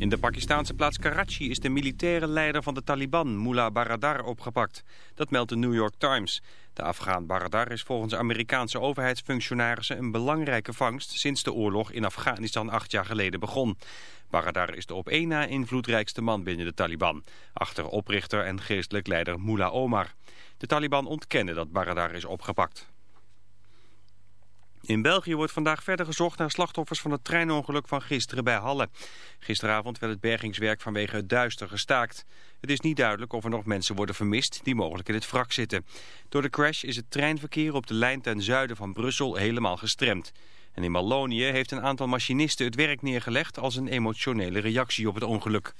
In de Pakistanse plaats Karachi is de militaire leider van de Taliban, Mullah Baradar, opgepakt. Dat meldt de New York Times. De Afghaan Baradar is volgens Amerikaanse overheidsfunctionarissen een belangrijke vangst sinds de oorlog in Afghanistan acht jaar geleden begon. Baradar is de op één na invloedrijkste man binnen de Taliban, achter oprichter en geestelijk leider Mullah Omar. De Taliban ontkennen dat Baradar is opgepakt. In België wordt vandaag verder gezocht naar slachtoffers van het treinongeluk van gisteren bij Halle. Gisteravond werd het bergingswerk vanwege het duister gestaakt. Het is niet duidelijk of er nog mensen worden vermist die mogelijk in het wrak zitten. Door de crash is het treinverkeer op de lijn ten zuiden van Brussel helemaal gestremd. En in Wallonië heeft een aantal machinisten het werk neergelegd als een emotionele reactie op het ongeluk.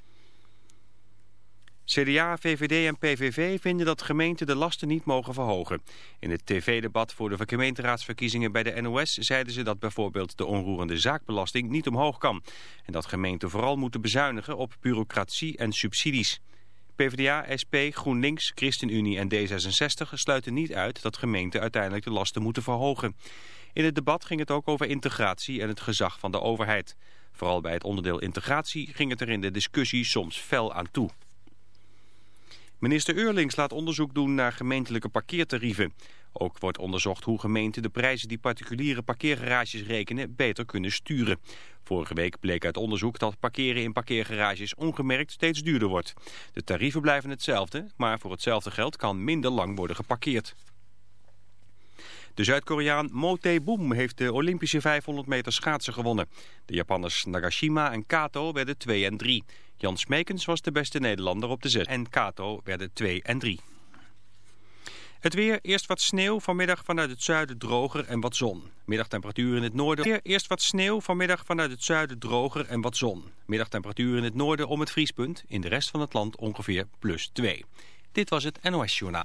CDA, VVD en PVV vinden dat gemeenten de lasten niet mogen verhogen. In het tv-debat voor de gemeenteraadsverkiezingen bij de NOS zeiden ze dat bijvoorbeeld de onroerende zaakbelasting niet omhoog kan. En dat gemeenten vooral moeten bezuinigen op bureaucratie en subsidies. PvdA, SP, GroenLinks, ChristenUnie en D66 sluiten niet uit dat gemeenten uiteindelijk de lasten moeten verhogen. In het debat ging het ook over integratie en het gezag van de overheid. Vooral bij het onderdeel integratie ging het er in de discussie soms fel aan toe. Minister Eurlings laat onderzoek doen naar gemeentelijke parkeertarieven. Ook wordt onderzocht hoe gemeenten de prijzen die particuliere parkeergarages rekenen beter kunnen sturen. Vorige week bleek uit onderzoek dat parkeren in parkeergarages ongemerkt steeds duurder wordt. De tarieven blijven hetzelfde, maar voor hetzelfde geld kan minder lang worden geparkeerd. De Zuid-Koreaan Mo Tae-boom heeft de Olympische 500 meter schaatsen gewonnen. De Japanners Nagashima en Kato werden 2 en 3. Jan Smekens was de beste Nederlander op de 6 en Kato werden 2 en 3. Het weer, eerst wat sneeuw, vanmiddag vanuit het zuiden droger en wat zon. Middagtemperatuur in het noorden. Weer, eerst wat sneeuw, vanmiddag vanuit het zuiden droger en wat zon. Middagtemperatuur in het noorden om het vriespunt. In de rest van het land ongeveer plus 2. Dit was het NOS Journaal.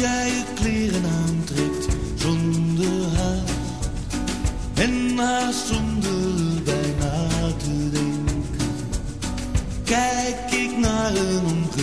Jij je kleren aantrekt zonder haast en haast zonder bijna te denken, kijk ik naar een omgekeerde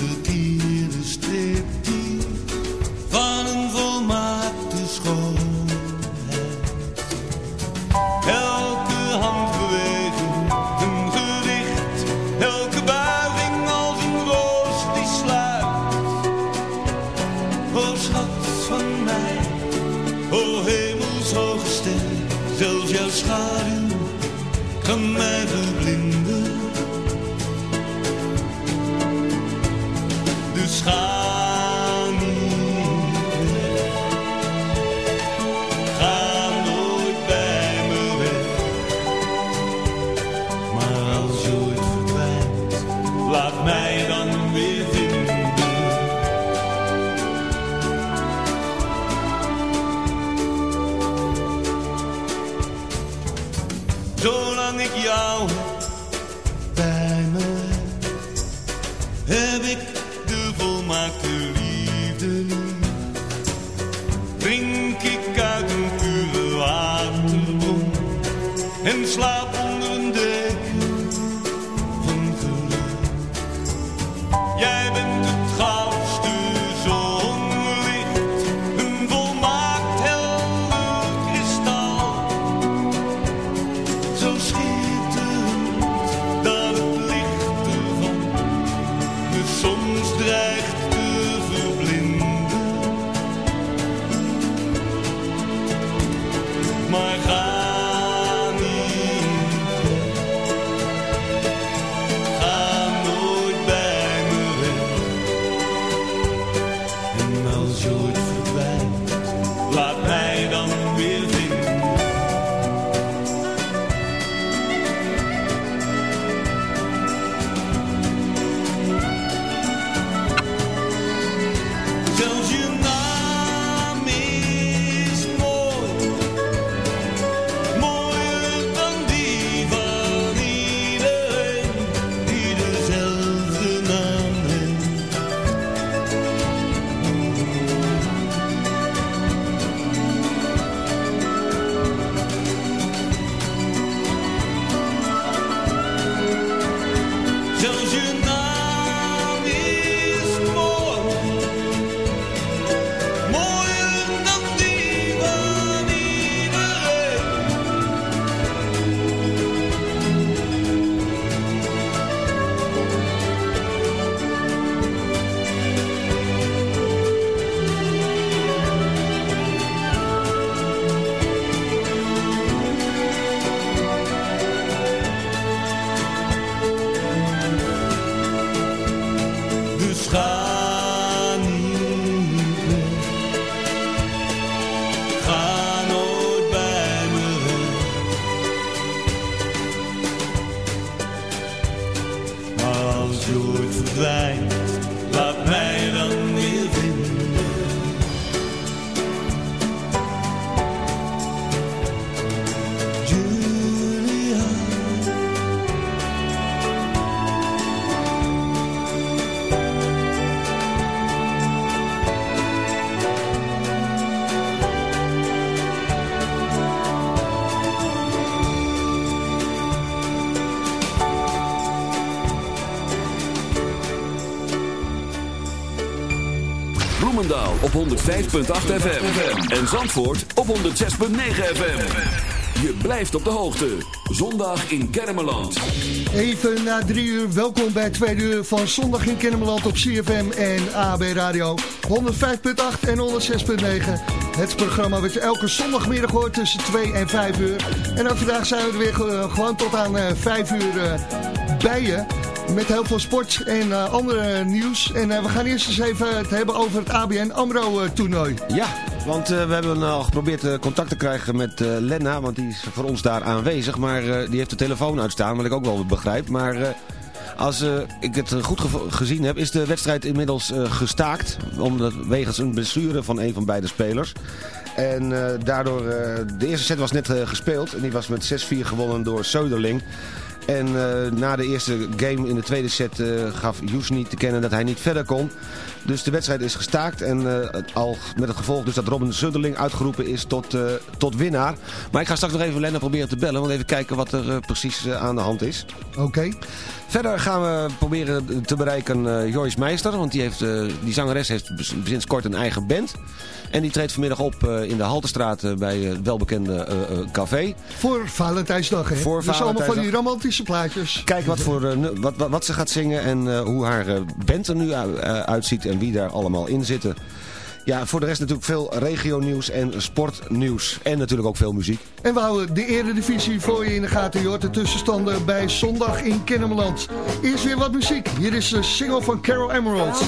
Op 105.8 FM. En Zandvoort op 106.9 FM. Je blijft op de hoogte. Zondag in Kermeland. Even na drie uur, welkom bij het tweede uur van Zondag in Kennemerland op CFM en AB Radio 105.8 en 106.9. Het programma wat je elke zondagmiddag hoort tussen 2 en 5 uur. En ook vandaag zijn we er weer eh, gewoon tot aan eh, 5 uur eh, bij je. Met heel veel sport en eh, andere nieuws. En eh, we gaan eerst eens even het hebben over het ABN AMRO eh, toernooi. Ja, want eh, we hebben al geprobeerd contact te krijgen met Lenna, want die is voor ons daar aanwezig. Maar die heeft de telefoon uitstaan, wat ik ook wel begrijp. Maar als ik het goed gezien heb, is de wedstrijd inmiddels gestaakt. Omdat, wegens een blessure van een van beide spelers. En eh, daardoor, de eerste set was net gespeeld en die was met 6-4 gewonnen door Söderling. En eh, na de eerste game in de tweede set eh, gaf Jusni te kennen dat hij niet verder kon. Dus de wedstrijd is gestaakt en eh, al met het gevolg dus dat Robin Söderling uitgeroepen is tot, tot winnaar. Maar ik ga straks nog even Lennon proberen te bellen, want even kijken wat er precies aan de hand is. Oké. Verder gaan we proberen te bereiken eh, Joyce Meister, want die, heeft, eh, die zangeres heeft sinds kort een eigen band. En die treedt vanmiddag op eh, in de Haltestraat bij het welbekende café. Voor Valentijnsdag, hè? Voor dus allemaal van die Valentijnsdag. romantische plaatjes. Kijken wat, voor, wat, wat, wat ze gaat zingen en hoe haar band er nu uitziet en wie daar allemaal in zitten. Ja, voor de rest natuurlijk veel regionieuws en sportnieuws. En natuurlijk ook veel muziek. En we houden de eredivisie voor je in de gaten. Je hoort de tussenstanden bij zondag in Kennemerland. Eerst weer wat muziek. Hier is de single van Carol Emerald.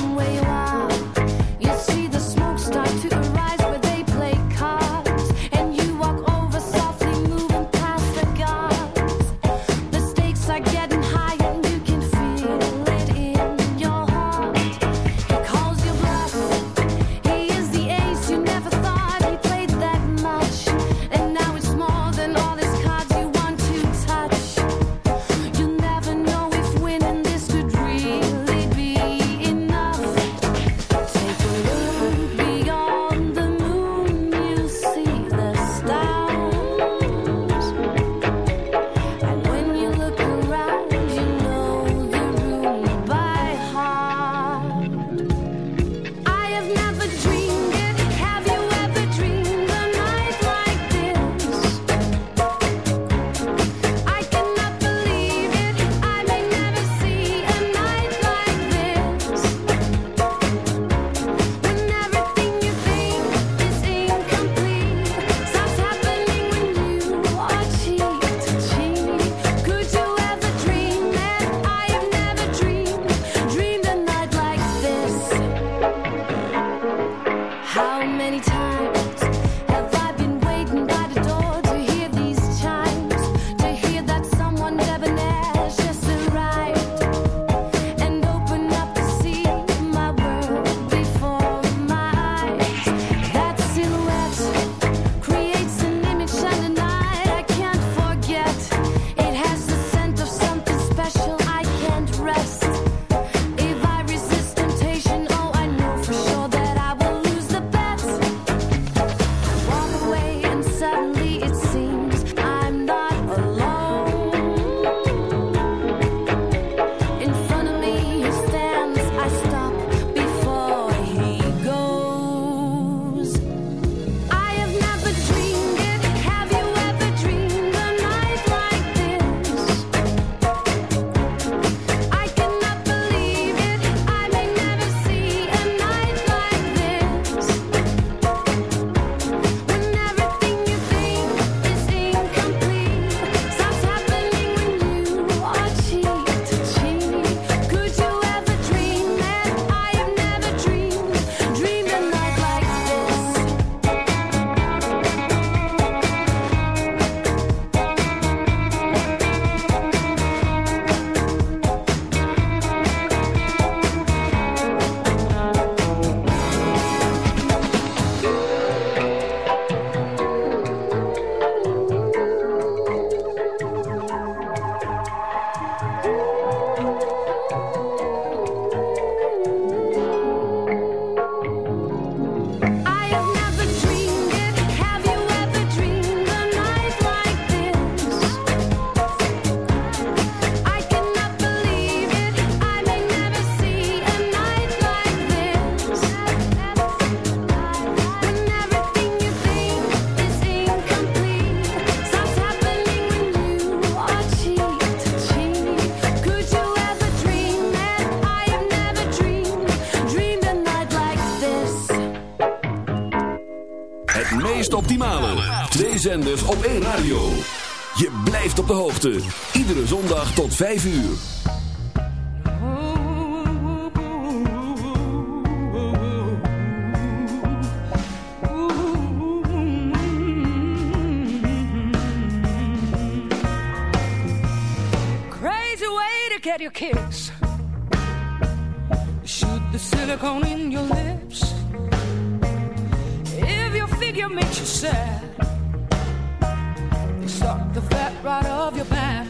Hoogte. Iedere zondag tot 5 uur. Crazy way to get your kicks. Shoot the silicone in your lips. If your figure makes you sad. The fat right off your back.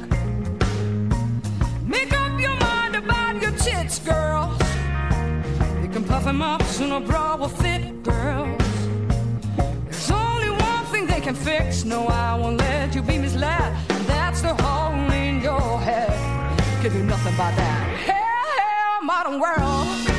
Make up your mind about your tits, girls. You can puff them up so no bra will fit, girls. There's only one thing they can fix. No, I won't let you be misled. That's the hole in your head. Give you nothing but that. Hell, hell, modern world.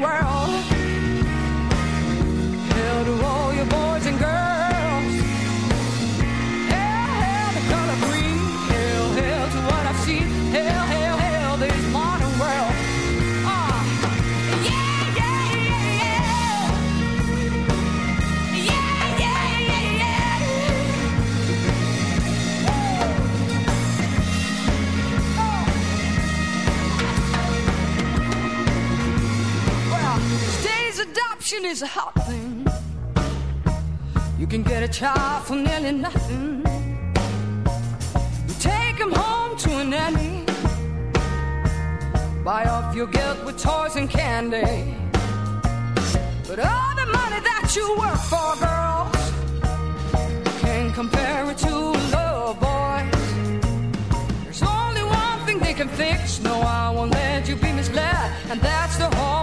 World. Is a hot thing. You can get a child for nearly nothing. You take him home to a nanny. Buy off your guilt with toys and candy. But all the money that you work for, girls, can't compare it to love, boys. There's only one thing they can fix. No, I won't let you be misled. And that's the hole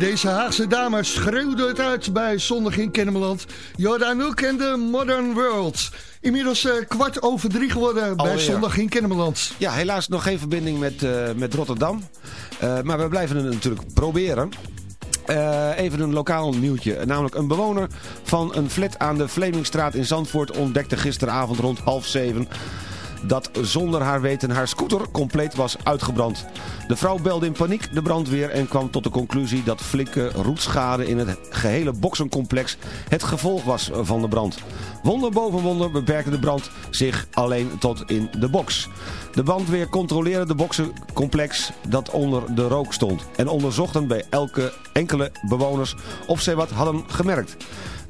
deze Haagse dame schreeuwde het uit bij Zondag in Kennemerland. Jordan Hoek en de Modern World. Inmiddels eh, kwart over drie geworden bij. Zondag in Kennemerland. Ja, helaas nog geen verbinding met, eh, met Rotterdam. Eh, maar we blijven het natuurlijk proberen. Even een lokaal nieuwtje. Namelijk een bewoner van een flat aan de Vlemingstraat in Zandvoort ontdekte gisteravond rond half zeven dat zonder haar weten haar scooter compleet was uitgebrand. De vrouw belde in paniek de brandweer en kwam tot de conclusie dat flinke roetschade in het gehele boksencomplex het gevolg was van de brand. Wonder boven wonder beperkte de brand zich alleen tot in de box. De brandweer controleerde de boksencomplex dat onder de rook stond en onderzochten bij elke enkele bewoners of zij wat hadden gemerkt.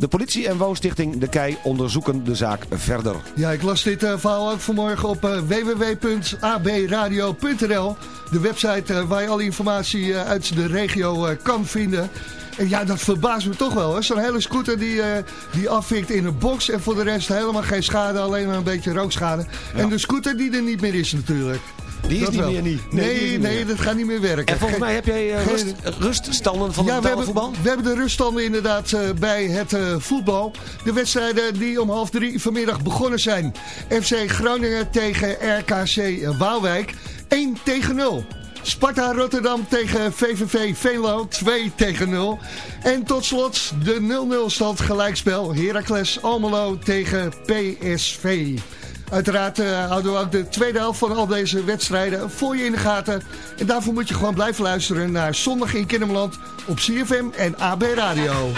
De politie en woonstichting De Kei onderzoeken de zaak verder. Ja, ik las dit eh, verhaal ook vanmorgen op eh, www.abradio.nl. De website eh, waar je alle informatie uit de regio kan vinden. En ja, dat verbaast me toch wel. Zo'n hele scooter die, eh, die afvikt in een box. En voor de rest helemaal geen schade, alleen maar een beetje rookschade. En de scooter die er niet meer is natuurlijk. Die is Dat niet wel. meer niet. Nee, nee, meer. dat gaat niet meer werken. En volgens mij heb jij eh, rust, ruststanden van ja, het we hebben, voetbal? we hebben de ruststanden inderdaad eh, bij het eh, voetbal. De wedstrijden die om half drie vanmiddag begonnen zijn. FC Groningen tegen RKC Waalwijk 1 tegen 0. Sparta Rotterdam tegen VVV Venlo 2 tegen 0. En tot slot de 0-0 stand gelijkspel Heracles Almelo tegen PSV. Uiteraard eh, houden we ook de tweede helft van al deze wedstrijden voor je in de gaten. En daarvoor moet je gewoon blijven luisteren naar Zondag in Kinderland op CFM en AB Radio.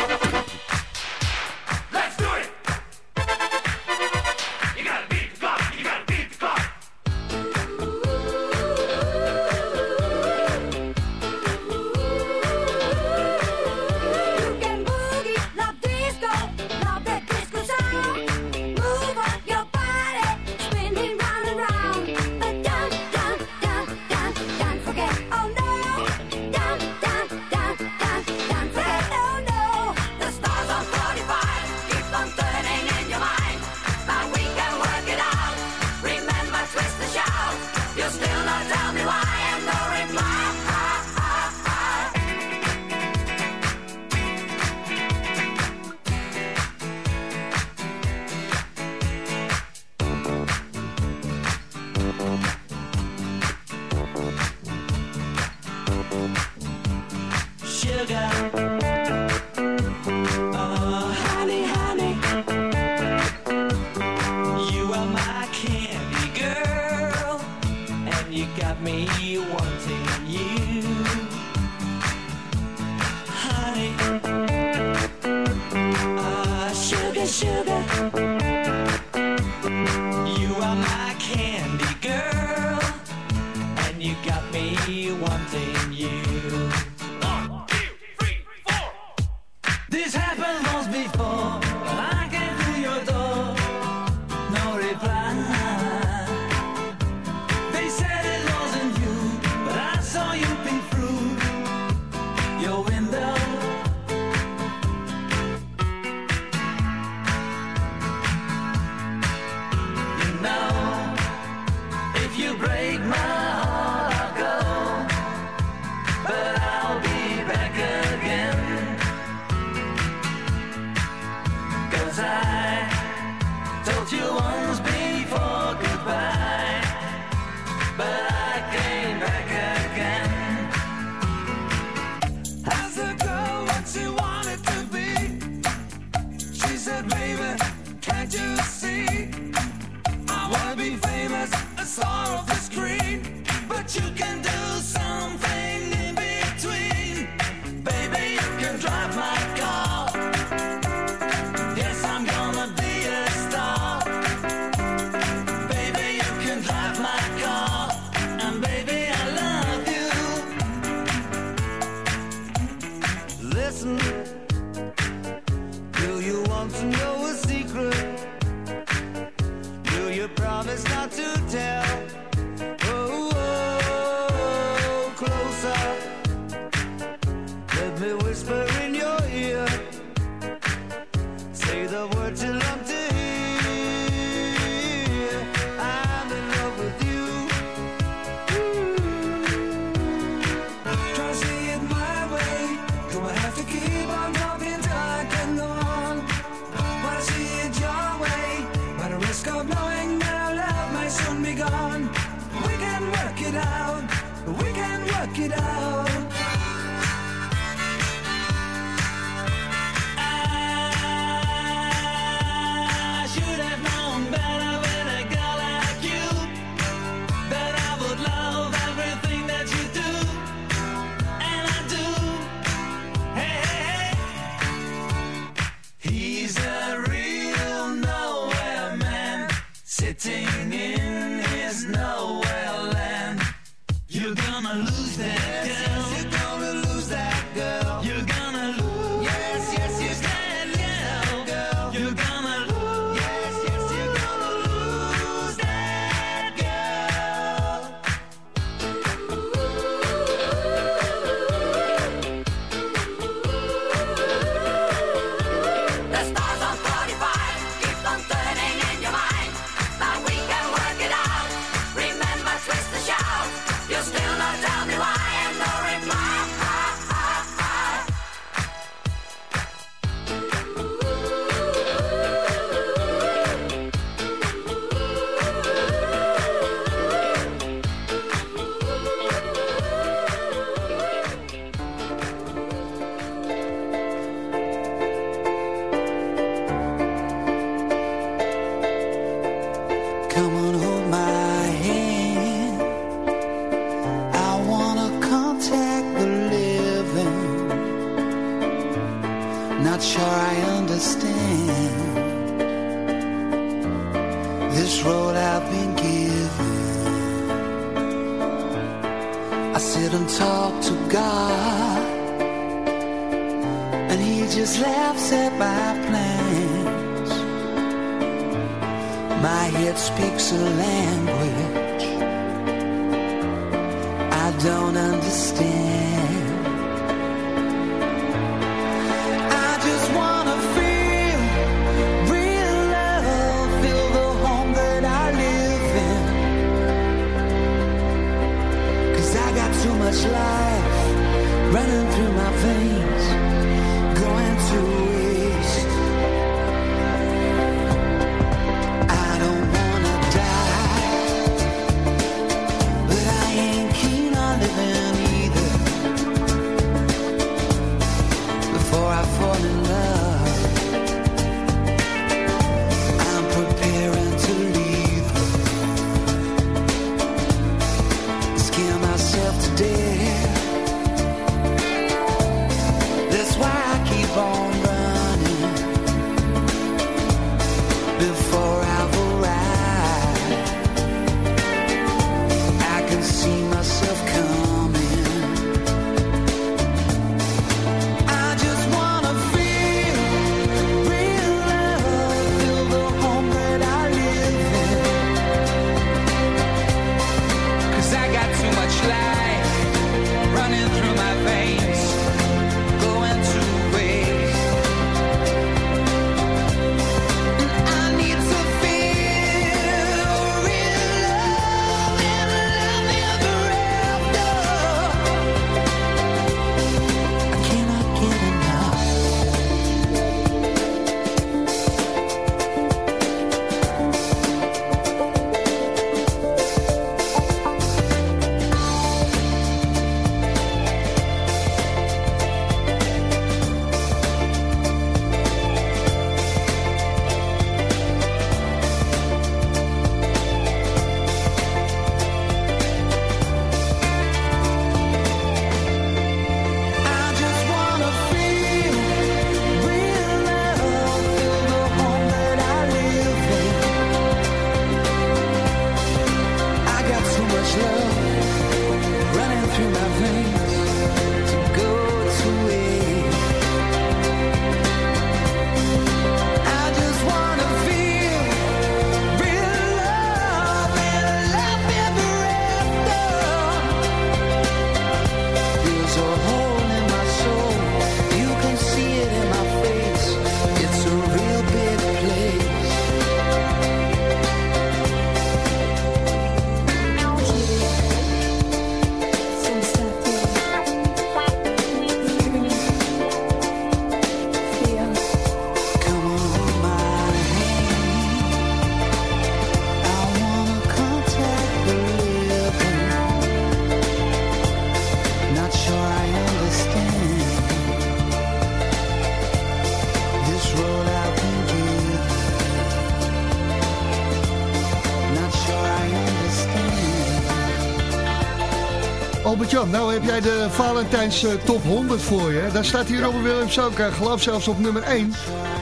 Heb jij de Valentijns eh, top 100 voor je. Daar staat hier Robert Williams ook, uh, geloof zelfs op nummer 1.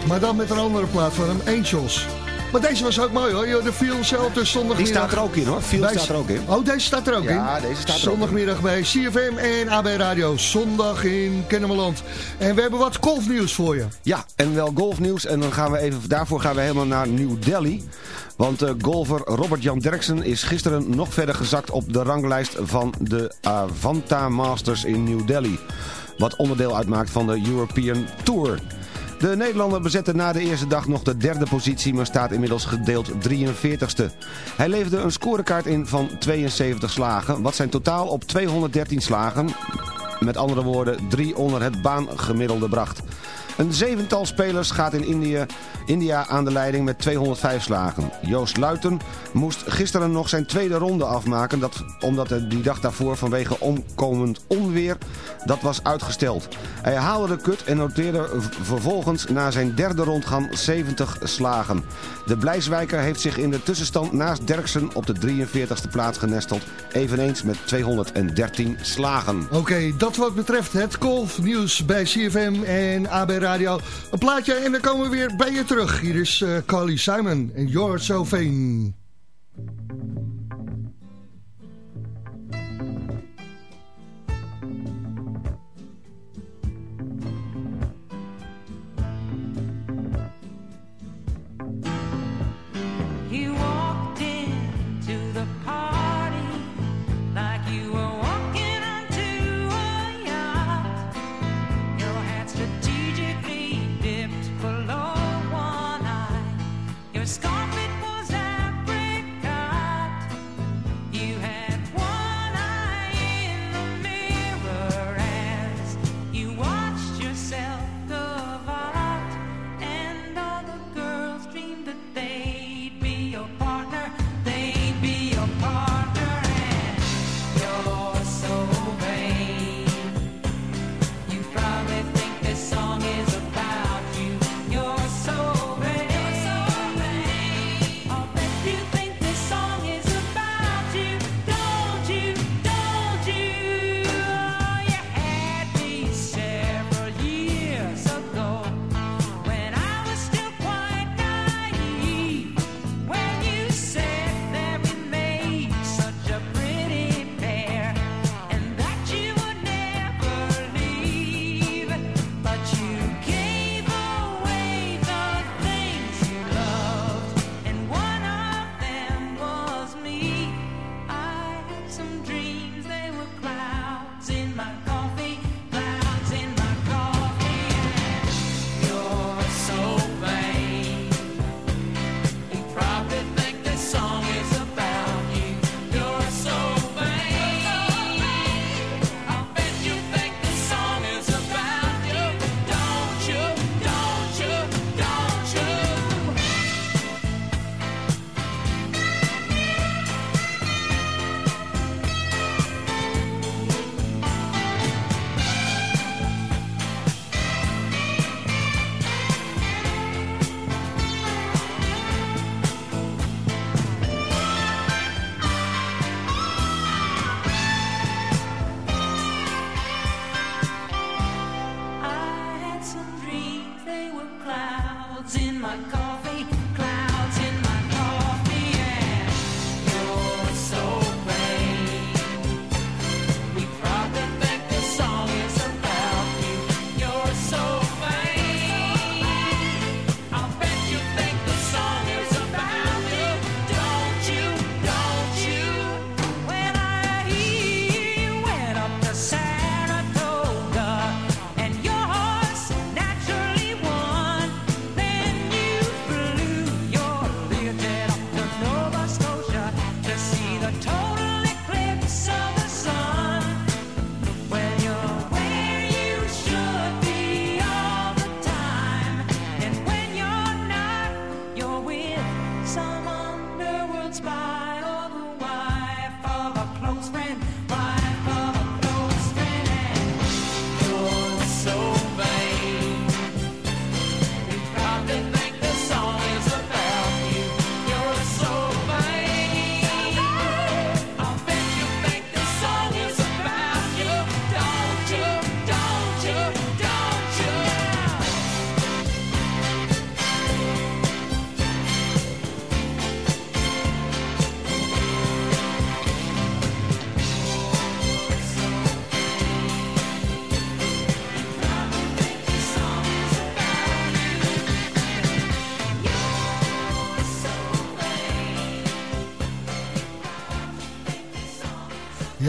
Maar dan met een andere plaat van hem, Angels. Maar deze was ook mooi hoor, de Feel zelf dus Die zondagmiddag. staat er ook in hoor. Viel staat er ook in. Oh, deze staat er ook in? Ja, deze staat er ook in. Zondagmiddag bij CFM en AB Radio. Zondag in Kennemerland. En we hebben wat golfnieuws voor je. Ja, en wel golfnieuws. En dan gaan we even, daarvoor gaan we helemaal naar New Delhi. Want eh, golfer Robert-Jan Derksen is gisteren nog verder gezakt op de ranglijst van de Avanta Masters in New Delhi. Wat onderdeel uitmaakt van de European Tour. De Nederlander bezette na de eerste dag nog de derde positie, maar staat inmiddels gedeeld 43ste. Hij leverde een scorekaart in van 72 slagen, wat zijn totaal op 213 slagen, met andere woorden 3 onder het baangemiddelde bracht. Een zevental spelers gaat in India, India aan de leiding met 205 slagen. Joost Luiten moest gisteren nog zijn tweede ronde afmaken... Dat, omdat die dag daarvoor vanwege omkomend onweer dat was uitgesteld. Hij haalde de kut en noteerde vervolgens na zijn derde rondgang 70 slagen. De Blijswijker heeft zich in de tussenstand naast Derksen op de 43ste plaats genesteld... eveneens met 213 slagen. Oké, dat wat betreft het golfnieuws bij CFM en AB Radio. Een plaatje en dan komen we weer bij je terug. Hier is eh Carly Simon en You're So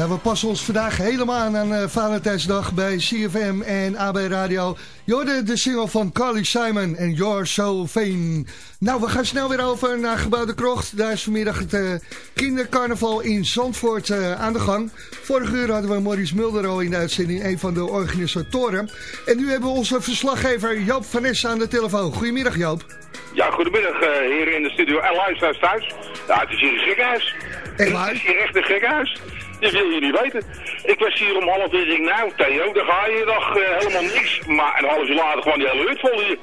Ja, we passen ons vandaag helemaal aan aan eh, Valentijnsdag bij CFM en AB Radio. Je hoorde de single van Carly Simon en You're So Vain. Nou, we gaan snel weer over naar Gebouw de Krocht. Daar is vanmiddag het eh, kindercarnaval in Zandvoort eh, aan de gang. Vorige uur hadden we Maurice Mulder al in de uitzending, een van de organisatoren. En nu hebben we onze verslaggever Joop van Ness aan de telefoon. Goedemiddag Joop. Ja, goedemiddag heren in de studio en luisteraars thuis. Ja, het is hier een gekhuis. Echt waar? Het is hier echt een gekhuis. Dat wil je niet weten. Ik was hier om half uur, ik nou Theo, dan ga je nog eh, helemaal niks. Maar een half uur later gewoon die hele hut vol hier.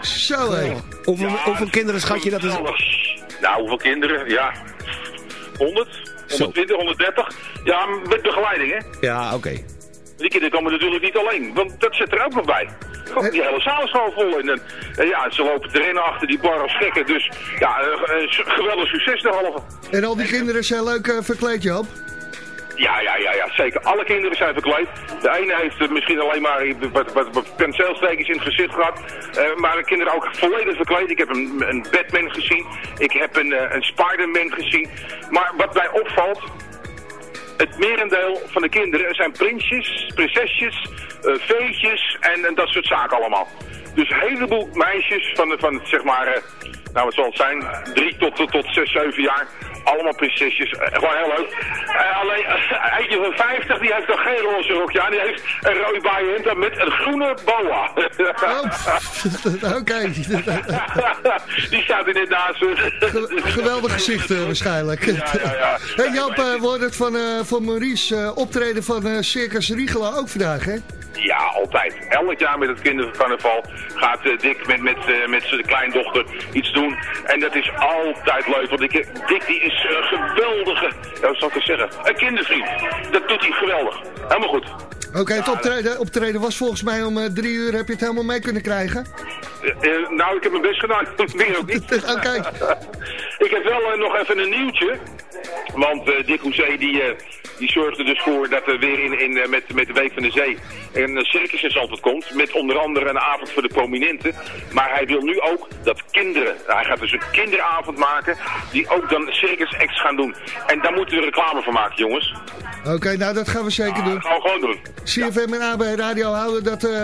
Zo hé. Hoeveel, hoeveel kinderen schat je dat is? Nou, hoeveel kinderen? Ja, 100, 120, 130. Ja, met begeleiding hè. Ja, oké. Die kinderen komen natuurlijk niet alleen, want dat zit er ook nog bij. Die hele zaal is gewoon vol. En, ja, ze lopen te rennen achter die bar als gekken. Dus ja, eh, eh, geweldig succes derhalve. En al die kinderen zijn leuk eh, verkleed Joop. Ja, ja, ja, ja, zeker. Alle kinderen zijn verkleed. De ene heeft eh, misschien alleen maar wat, wat, in het gezicht gehad. Eh, maar de kinderen ook volledig verkleed. Ik heb een, een Batman gezien. Ik heb een, eh, een Spider-Man gezien. Maar wat mij opvalt... Het merendeel van de kinderen zijn prinsjes, prinsesjes, eh feestjes en, en dat soort zaken allemaal. Dus een heleboel meisjes van, de- van zeg maar, eh, nou wat zal het zijn, drie tot, tot, tot zes, zeven jaar. Allemaal prinsesjes, Eh, gewoon heel leuk. Eh, alleen, eh, eentje van 50, die heeft nog geen roze rokje aan. Die heeft een rood bijhemd met een groene boa. Oh, Oké. die staat er net naast. Geweldig gezicht eh, waarschijnlijk. Ja, ja, ja. Hey Joop, wordt het van, van Maurice optreden van Circus Riegela ook vandaag, hè? Ja, altijd. Elk jaar met het kindercarnaval gaat eh, Dick met, met, eh, met zijn kleindochter iets doen. En dat is altijd leuk, want Dick, die is een geweldige, ja, wat zal ik zeggen, een kindervriend. Dat doet hij geweldig. Helemaal goed. Oké, het optreden, optreden was volgens mij om eh, drie uur. Heb je het helemaal mee kunnen krijgen? Eh, nou, ik heb mijn best gedaan. Meer ook niet. Oké. ik heb wel eh, nog even een nieuwtje. Want Dick Hoezee die, die zorgt er dus voor dat er weer in, in, met, met de Week van de Zee een circus in Zandvoort komt. Met onder andere een avond voor de prominenten. Maar hij wil nu ook dat kinderen, hij gaat dus een kinderavond maken, die ook dan circus acts gaan doen. En daar moeten we reclame voor maken, jongens. Oké, nou dat gaan we zeker doen. Dat gaan we gewoon doen. CFM en AB Radio houden dat eh,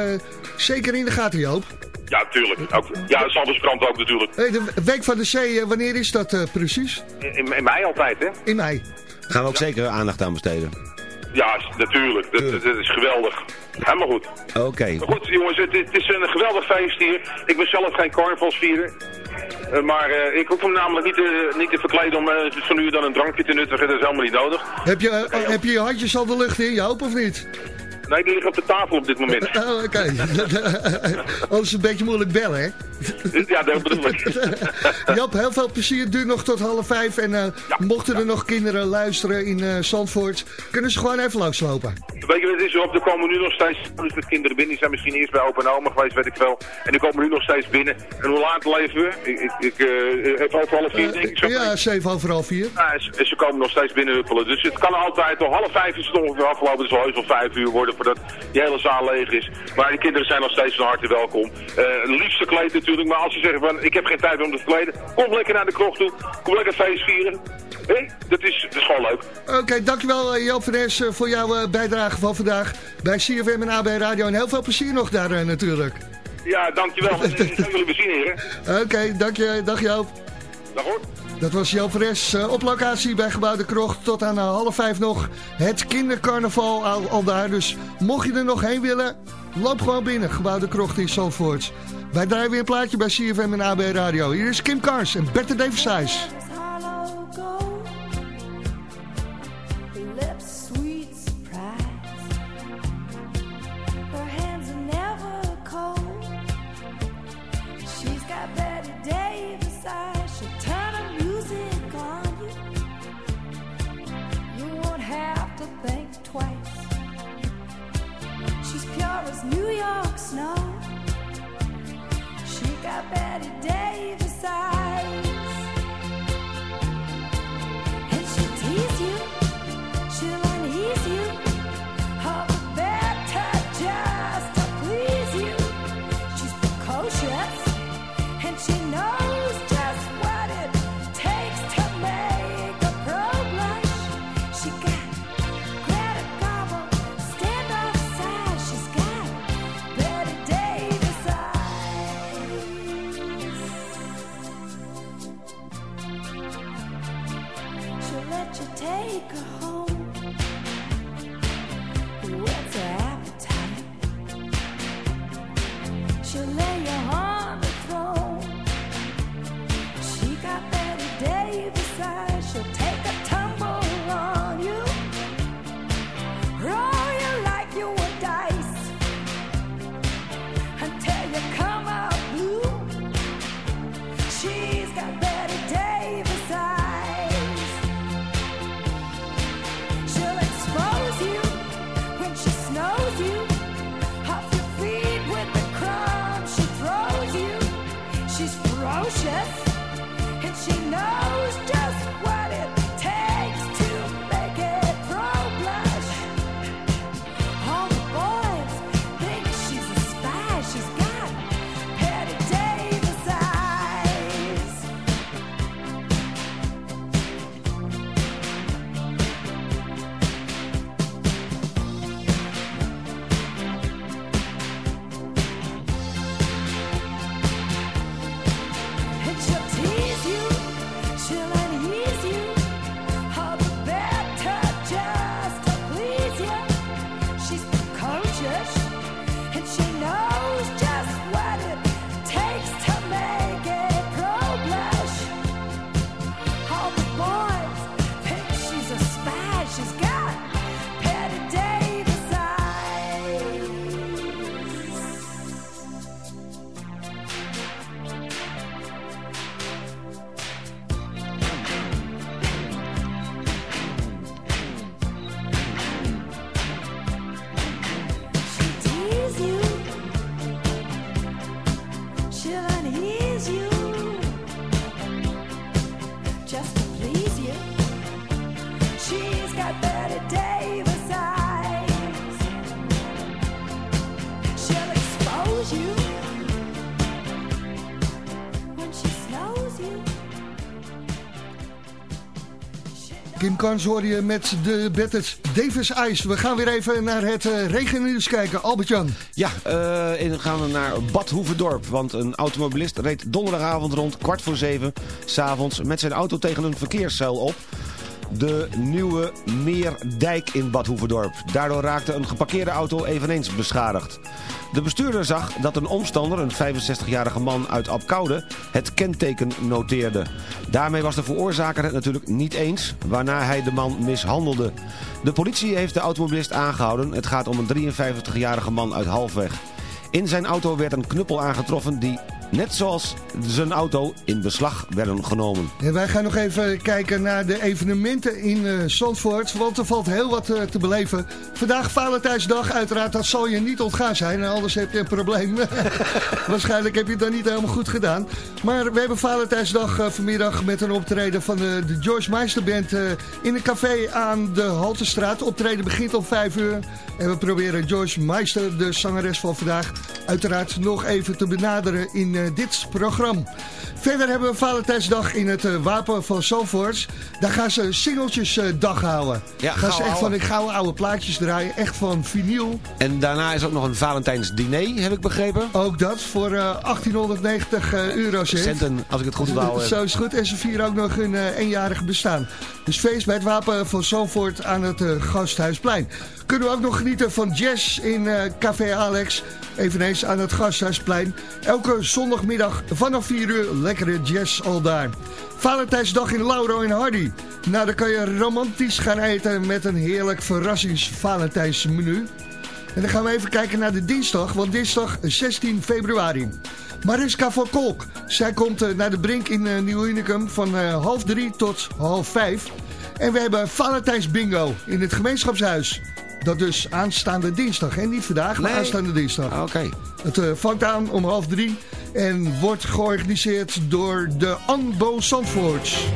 zeker in de gaten, Joop. Ja, tuurlijk. Ook, ja, de Zandvoortskrant ook natuurlijk. Hey, de Week van de Zee, eh, wanneer is dat eh, precies? In, mei altijd, hè? In mei. Gaan we ook zeker aandacht aan besteden. Ja, natuurlijk. Dat, dat, dat is geweldig. Helemaal goed. Oké. Maar goed, jongens, het, het is een geweldig feest hier. Ik ben zelf geen carnavalsvierer. Eh, maar eh, ik hoef hem namelijk niet te, niet te om eh, van nu dan een drankje te nuttigen. Dat is helemaal niet nodig. Heb je, eh, heb je je handjes al de lucht in, Joop, of niet? Nee, die liggen op de tafel op dit moment. Oh, Oké. Anders is het een beetje moeilijk bellen, hè? ja, dat bedoel ik. Joop, heel veel plezier. Het duurt nog tot half vijf. En eh, mochten er nog kinderen luisteren in eh, Zandvoort, kunnen ze gewoon even langslopen. Weet je wat het is op? Er komen nu nog steeds dus met kinderen binnen. Die zijn misschien eerst bij opa en oma geweest, weet ik wel. En die komen nu nog steeds binnen. En hoe laat leven we? Ik, ik, ik eh, even over half vier, denk ik. Zo Ja, zeven over half vier. Ja, en ze, en ze komen nog steeds binnen huppelen. Dus het kan altijd, om half vijf is het ongeveer afgelopen. Het zal heus wel vijf uur worden voordat die hele zaal leeg is. Maar die kinderen zijn nog steeds van harte welkom. Eh liefst gekleed natuurlijk, maar als ze zeggen van ik heb geen tijd om te verkleden. Kom lekker naar de krocht toe. Kom lekker feest vieren. Hé, dat, is, dat is gewoon leuk. Oké, dankjewel eh, Joop van Nes eh, voor jouw bijdrage van vandaag bij CFM en AB Radio. En heel veel plezier nog daar natuurlijk. Ja, dankjewel. Gaan jullie weer zien, heren. Oké, dank je, dag Joop. Dag hoor. Dat was van Nes eh, op locatie bij Gebouw de Krocht. Tot aan eh, half vijf nog het kindercarnaval al, daar. Dus mocht je er nog heen willen, loop gewoon binnen. Gebouw de Krocht in Zandvoort. Wij draaien weer een plaatje bij CFM en AB Radio. Hier is Kim Kars en Better David Size. take a Carnes hoor je met de Betted Davis Ice. We gaan weer even naar het uh, regennieuws kijken. Albert-Jan. Ja, en dan gaan we naar Bad Hoeverdorp. Want een automobilist reed donderdagavond rond kwart voor zeven... s'avonds met zijn auto tegen een verkeersceil op. De nieuwe Meerdijk in Bad Hoeverdorp. Daardoor raakte een geparkeerde auto eveneens beschadigd. De bestuurder zag dat een omstander, een 65-jarige man uit Apkoude, het kenteken noteerde. Daarmee was de veroorzaker het natuurlijk niet eens, waarna hij de man mishandelde. De politie heeft de automobilist aangehouden. Het gaat om een 53-jarige man uit Halfweg. In zijn auto werd een knuppel aangetroffen die, net zoals zijn auto, in beslag werden genomen. En wij gaan nog even kijken naar de evenementen in eh Zandvoort. Want er valt heel wat eh, te beleven. Vandaag Valentijnsdag. Uiteraard, dat zal je niet ontgaan zijn. Anders heb je een probleem. Waarschijnlijk heb je het dan niet helemaal goed gedaan. Maar we hebben Valentijnsdag eh, vanmiddag met een optreden van de, George Meister Band... in een café aan de Haltestraat. Optreden begint om 5 uur. En we proberen George Meister, de zangeres van vandaag... uiteraard nog even te benaderen in eh, dit programma. Verder hebben we Valentijnsdag in het eh, Wapen van Zandvoort. Daar gaan ze singeltjesdag houden. Ja, gaan ze echt van de gouden oude plaatjes draaien. Echt van vinyl. En daarna is ook nog een Valentijns diner, heb ik begrepen. Ook dat voor eh, 1890 eh, eurocent. Centen, als ik het goed onthoud. Zo is goed. En ze vieren ook nog hun eh, eenjarige bestaan. Dus feest bij het Wapen van Zandvoort aan het eh, Gasthuisplein. Kunnen we ook nog genieten van jazz in eh, Café Alex. Eveneens aan het Gasthuisplein. Elke zondagmiddag vanaf 4 uur lekkere jazz al daar. Valentijnsdag in Lauro en Hardy. Nou, dan kan je romantisch gaan eten met een heerlijk verrassings Valentijnsmenu. En dan gaan we even kijken naar de dinsdag, want dinsdag 16 februari. Mariska van Kolk, zij komt eh, naar de Brink in eh, Nieuw Unicum van eh, half drie tot half vijf. En we hebben Valentijns Bingo in het gemeenschapshuis. Dat dus aanstaande dinsdag, en niet vandaag, maar Nee. aanstaande dinsdag. Oké. Het vangt aan om half drie en wordt georganiseerd door de Anbo Zandvoorts.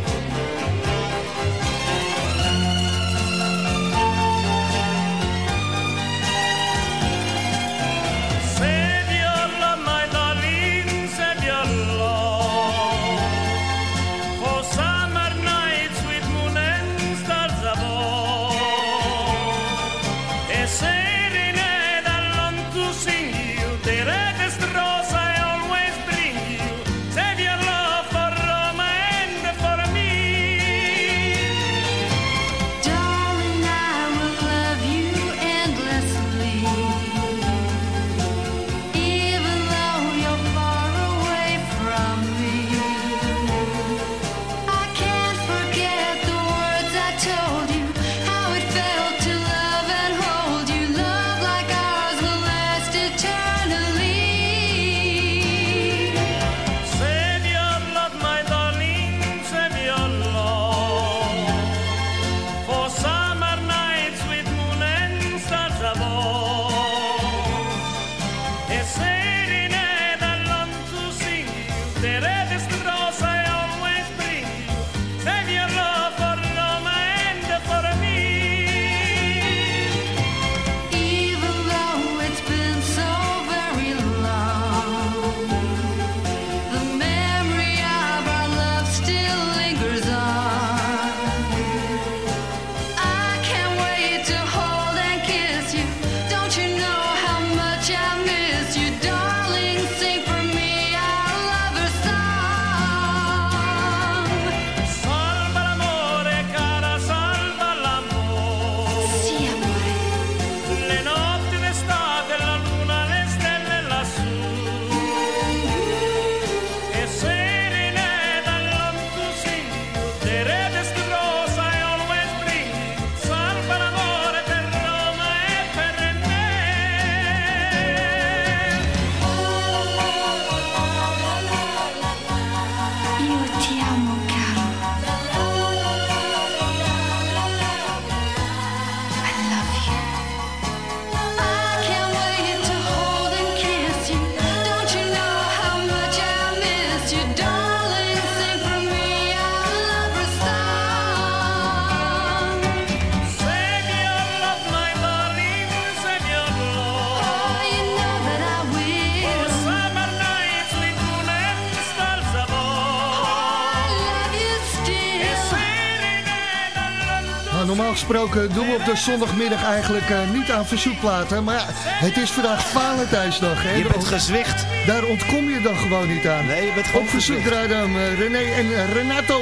Gesproken doen we op de zondagmiddag eigenlijk eh, niet aan verzoekplaten. Maar ja, het is vandaag Valentijnsdag. Hè? Je bent gezwicht. Daar ontkom je dan gewoon niet aan. Nee, je bent gewoon Op verzoek dan eh, René en eh, Renato.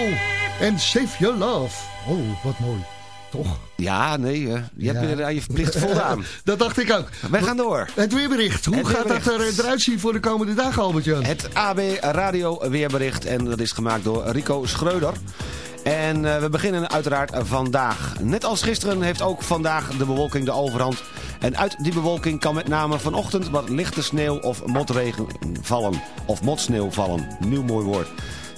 En Save Your Love. Oh, wat mooi. Toch? Ja, nee, je hebt weer aan je verplicht voldaan. dat dacht ik ook. Wij gaan door. Het weerbericht. Hoe Het gaat weerbericht. dat eruit zien voor de komende dagen, Albert-Jan? Het AB Radio weerbericht en dat is gemaakt door Rico Schreuder. En eh, we beginnen uiteraard vandaag. Net als gisteren heeft ook vandaag de bewolking de overhand. En uit die bewolking kan met name vanochtend wat lichte sneeuw of motregen vallen. Of motsneeuw vallen. Nieuw mooi woord.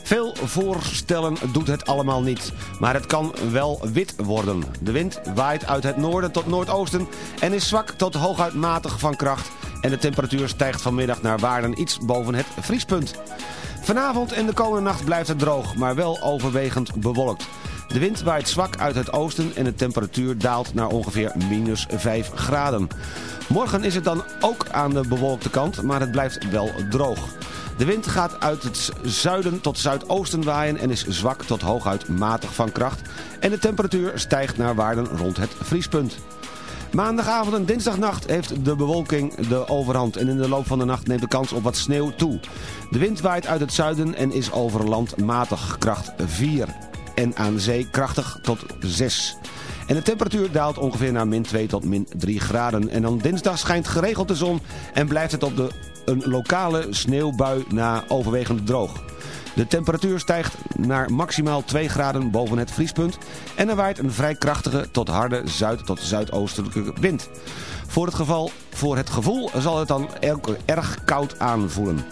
Veel voorstellen doet het allemaal niet, maar het kan wel wit worden. De wind waait uit het noorden tot noordoosten en is zwak tot hooguit matig van kracht. En de temperatuur stijgt vanmiddag naar waarden iets boven het vriespunt. Vanavond en de komende nacht blijft het droog, maar wel overwegend bewolkt. De wind waait zwak uit het oosten en de temperatuur daalt naar ongeveer minus 5 graden. Morgen is het dan ook aan de bewolkte kant, maar het blijft wel droog. De wind gaat uit het zuiden tot zuidoosten waaien en is zwak tot hooguit matig van kracht. En de temperatuur stijgt naar waarden rond het vriespunt. Maandagavond en dinsdagnacht heeft de bewolking de overhand en in de loop van de nacht neemt de kans op wat sneeuw toe. De wind waait uit het zuiden en is over land matig kracht 4 en aan zee krachtig tot 6. En de temperatuur daalt ongeveer naar min 2 tot min 3 graden. En dan dinsdag schijnt geregeld de zon en blijft het op de, een lokale sneeuwbui na overwegend droog. De temperatuur stijgt naar maximaal 2 graden boven het vriespunt en er waait een vrij krachtige tot harde zuid- tot zuidoostelijke wind. Voor het, geval, voor het gevoel zal het dan erg koud aanvoelen.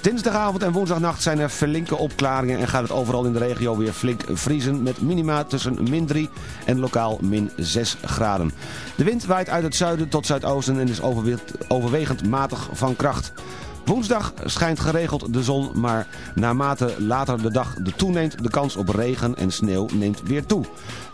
Dinsdagavond en woensdagnacht zijn er flinke opklaringen en gaat het overal in de regio weer flink vriezen met minima tussen min 3 en lokaal min 6 graden. De wind waait uit het zuiden tot zuidoosten en is overwe- overwegend matig van kracht. Woensdag schijnt geregeld de zon, maar naarmate later de dag de toeneemt, de kans op regen en sneeuw neemt weer toe.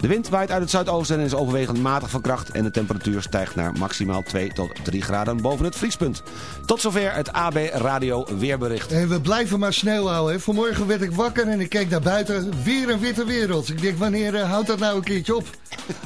De wind waait uit het zuidoosten en is overwegend matig van kracht en de temperatuur stijgt naar maximaal 2 tot 3 graden boven het vriespunt. Tot zover het AB Radio weerbericht. En we blijven maar sneeuw houden. Hè. Vanmorgen werd ik wakker en ik keek naar buiten. Weer een witte wereld. Ik denk, wanneer eh, houdt dat nou een keertje op?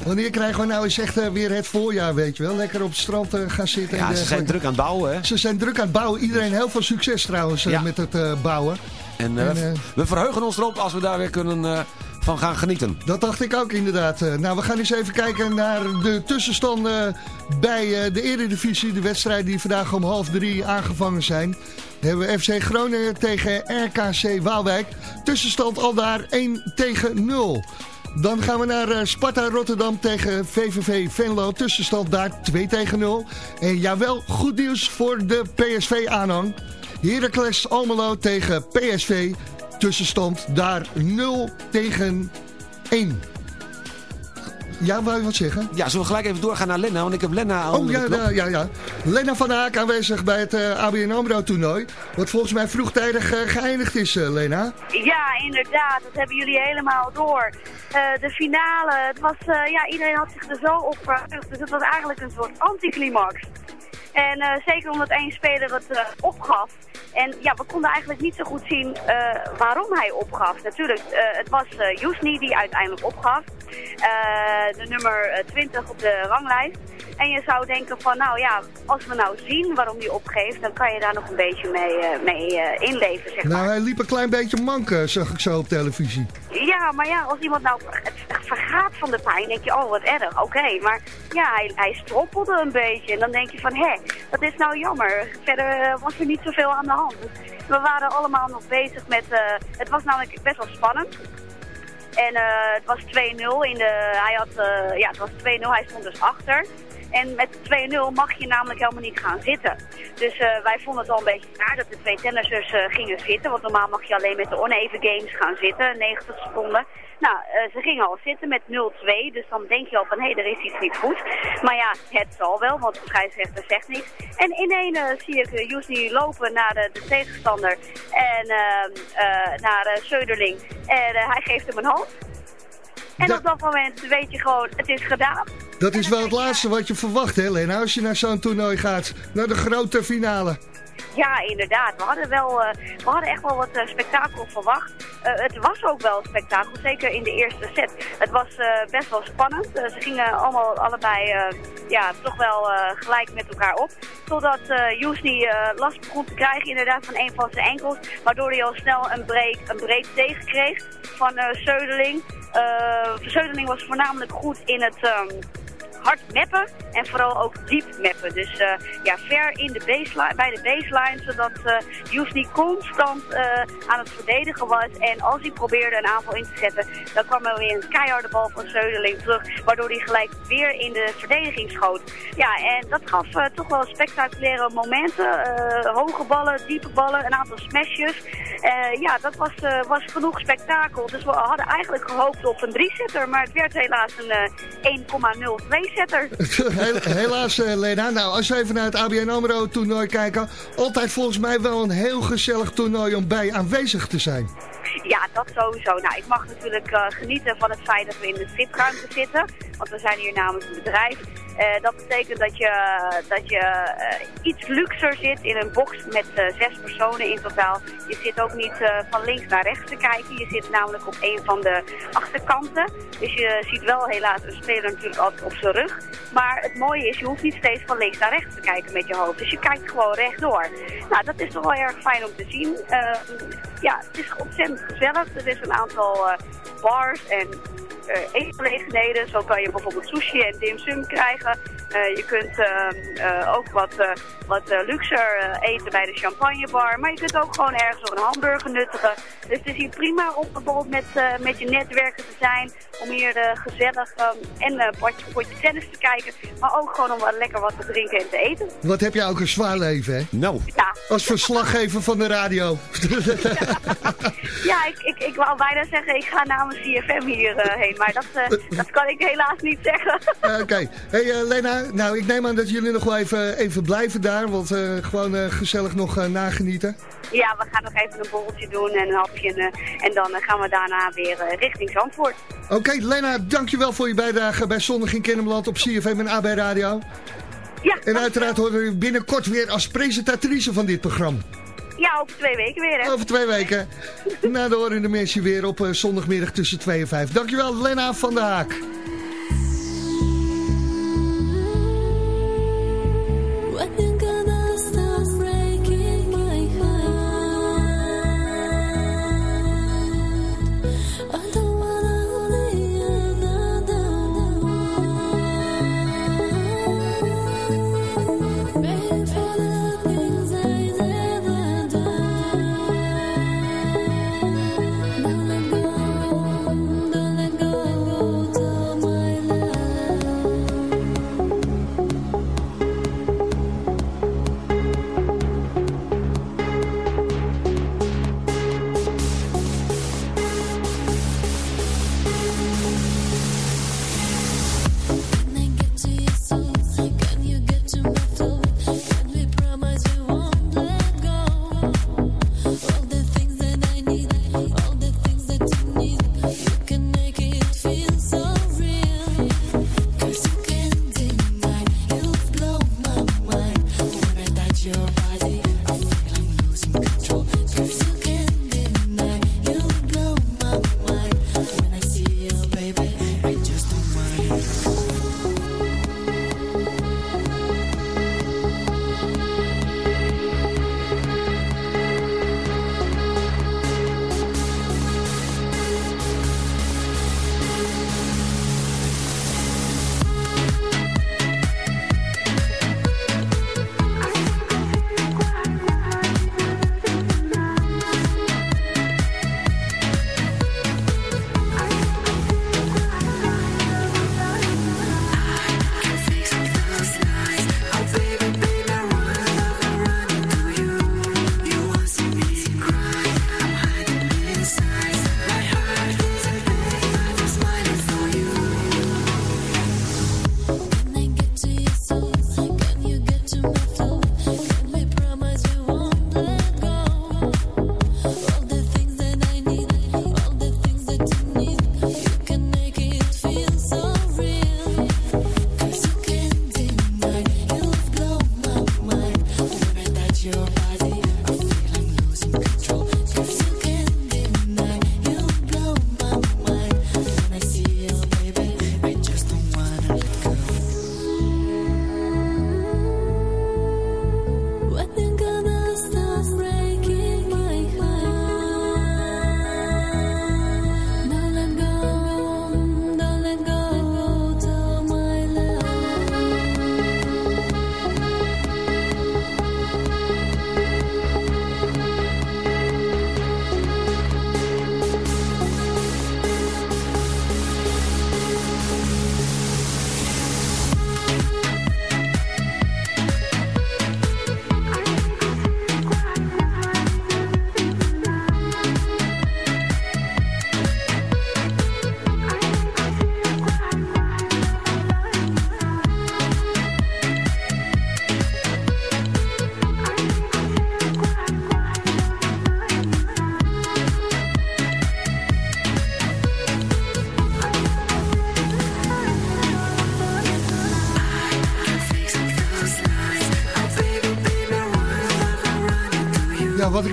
Wanneer krijgen we nou eens echt eh, weer het voorjaar, weet je wel? Lekker op het strand eh, gaan zitten. en Ja, ze zijn druk aan het bouwen hè. Ze zijn druk aan het bouwen. Iedereen heel veel succes trouwens eh, Ja. met het eh, bouwen. En, eh, En, we- we verheugen ons erop als we daar weer kunnen van gaan genieten. Dat dacht ik ook inderdaad. Nou, we gaan eens even kijken naar de tussenstanden bij de Eredivisie. De wedstrijden die vandaag om half drie aangevangen zijn. Dan hebben we FC Groningen tegen RKC Waalwijk. Tussenstand al daar 1 tegen 0. Dan gaan we naar eh, Sparta Rotterdam tegen VVV Venlo. Tussenstand daar 2 tegen 0. En jawel, goed nieuws voor de PSV-aanhang. Heracles Almelo tegen PSV. Tussenstand daar 0 tegen 1. Ja, wou je wat zeggen? Ja, zullen we gelijk even doorgaan naar Lenna, want ik heb Lenna al Oh ja, ja, ja, ja. Lena van der Haak aanwezig bij het eh, ABN AMRO toernooi. Wat volgens mij vroegtijdig eh, geëindigd is, eh, Lena. Ja, inderdaad. Dat hebben jullie helemaal door. Eh, de finale, het was, eh, ja, iedereen had zich er zo op verheugd. Dus het was eigenlijk een soort anticlimax. En eh, zeker omdat één speler het eh, opgaf. En ja, we konden eigenlijk niet zo goed zien eh, waarom hij opgaf. Natuurlijk, het was Jusni die uiteindelijk opgaf. De nummer eh, 20 op de ranglijst. En je zou denken van, nou ja, als we nou zien waarom hij opgeeft, dan kan je daar nog een beetje mee, mee inleven, zeg maar. Nou, hij liep een klein beetje mank, zag ik zo op televisie. Ja, maar ja, als iemand nou vergaat van de pijn, denk je, oh wat erg, oké. Maar ja, hij, hij stroppelde een beetje en dan denk je van, hé, dat is nou jammer. Verder eh, was er niet zoveel aan de hand. We waren allemaal nog bezig met, eh, het was namelijk best wel spannend. En eh, het was 2-0 in de, hij had, ja, het was 2-0, hij stond dus achter. En met 2-0 mag je namelijk helemaal niet gaan zitten. Dus eh, wij vonden het al een beetje raar dat de twee tennissers eh, gingen zitten. Want normaal mag je alleen met de oneven games gaan zitten, 90 seconden. Nou, eh, ze gingen al zitten met 0-2, dus dan denk je al van, hé, er is iets niet goed. Maar ja, het zal wel, want de scheidsrechter zegt niets. En ineens zie ik Jusni lopen naar de, de tegenstander en ehm, eh, naar Söderling. En hij geeft hem een hand. En op dat moment weet je gewoon, het is gedaan. Dat is wel het laatste wat je verwacht, hè Lena, als je naar zo'n toernooi gaat. Naar de grote finale. Ja, inderdaad. We hadden, wel, eh, we hadden echt wel wat eh, spektakel verwacht. Eh, het was ook wel spektakel, zeker in de eerste set. Het was best wel spannend. Ze gingen allemaal allebei ja, toch wel gelijk met elkaar op. Totdat Jusni last begon te krijgen inderdaad van een van zijn enkels. Waardoor hij al snel een break, een break tegenkreeg van Zeudeling. Zeudeling was voornamelijk goed in het... ehm, hard mappen en vooral ook diep mappen. Dus eh, ja, ver in de baseline, bij de baseline, zodat uh, niet constant eh, aan het verdedigen was. En als hij probeerde een aanval in te zetten, dan kwam er weer een keiharde bal van Zeudeling terug, waardoor hij gelijk weer in de verdediging schoot. Ja, en dat gaf toch wel spectaculaire momenten. hoge ballen, diepe ballen, een aantal smashes. ja, dat was, was genoeg spektakel. Dus we hadden eigenlijk gehoopt op een drie-setter, maar het werd helaas een 1,02 Helaas, eh, Lena. Nou, als we even naar het ABN AMRO toernooi kijken... altijd volgens mij wel een heel gezellig toernooi om bij aanwezig te zijn. Ja, dat sowieso. Nou, ik mag natuurlijk eh, genieten van het feit dat we in de VIP-ruimte zitten... Want we zijn hier namens een bedrijf. Eh, dat betekent dat je, dat je eh, iets luxer zit in een box met eh, zes personen in totaal. Je zit ook niet van links naar rechts te kijken. Je zit namelijk op een van de achterkanten. Dus je ziet wel helaas een speler natuurlijk altijd op zijn rug. Maar het mooie is, je hoeft niet steeds van links naar rechts te kijken met je hoofd. Dus je kijkt gewoon rechtdoor. Nou, dat is toch wel erg fijn om te zien. Ja, het is ontzettend gezellig. Er is een aantal bars en eetgelegenheden. Zo kan je bijvoorbeeld sushi en dim sum krijgen. Eh, je kunt eh, eh, ook wat, eh, wat eh, luxer eh, eten bij de champagnebar. Maar je kunt ook gewoon ergens nog een hamburger nuttigen. Dus het is hier prima om bijvoorbeeld met, eh, met je netwerken te zijn. Om hier eh, gezellig eh, en een potje, potje tennis te kijken. Maar ook gewoon om wat lekker wat te drinken en te eten. Wat heb jij ook een zwaar leven, hè? Nou. Ja, Als verslaggever van de radio. ja ik, ik, ik wou bijna zeggen, ik ga namens CFM hierheen. Maar dat, eh, dat kan ik helaas niet zeggen. Oké. Hey eh, Lena, nou ik neem aan dat jullie nog wel even, even blijven daar. Want eh, gewoon gezellig nog nagenieten. Ja, we gaan nog even een borreltje doen en een hapje. En, en dan gaan we daarna weer richting Zandvoort. Oké, Lena, dankjewel voor je bijdrage bij Zondag in Kennemerland op CFM en AB Radio. Ja, En uiteraard horen we u binnenkort weer als presentatrice van dit programma. Ja, over twee weken weer. Hè? Over twee weken. nou, dan horen de mensen weer op eh, zondagmiddag tussen 2 en 5. Dankjewel, Lena van der Haak.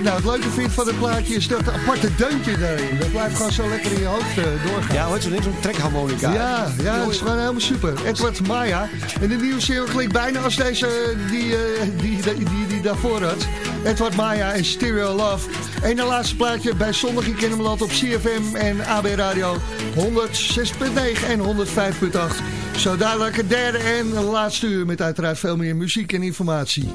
Nou het leuke vind van het plaatje is dat aparte deuntje daarin. Dat blijft gewoon zo lekker in je hoofd eh, doorgaan. Ja, heet zo'n ding? Zo'n trekharmonica. Ja, ja, dat is gewoon helemaal super. Edward Maya. En de nieuwe single klinkt bijna als deze eh, die, eh, die, die, die, die daarvoor had. Edward Maya en Stereo Love. En de laatste plaatje bij Zondag in Kennemerland op CFM en AB Radio 106.9 en 105.8. Zo dadelijk het derde en laatste uur met uiteraard veel meer muziek en informatie.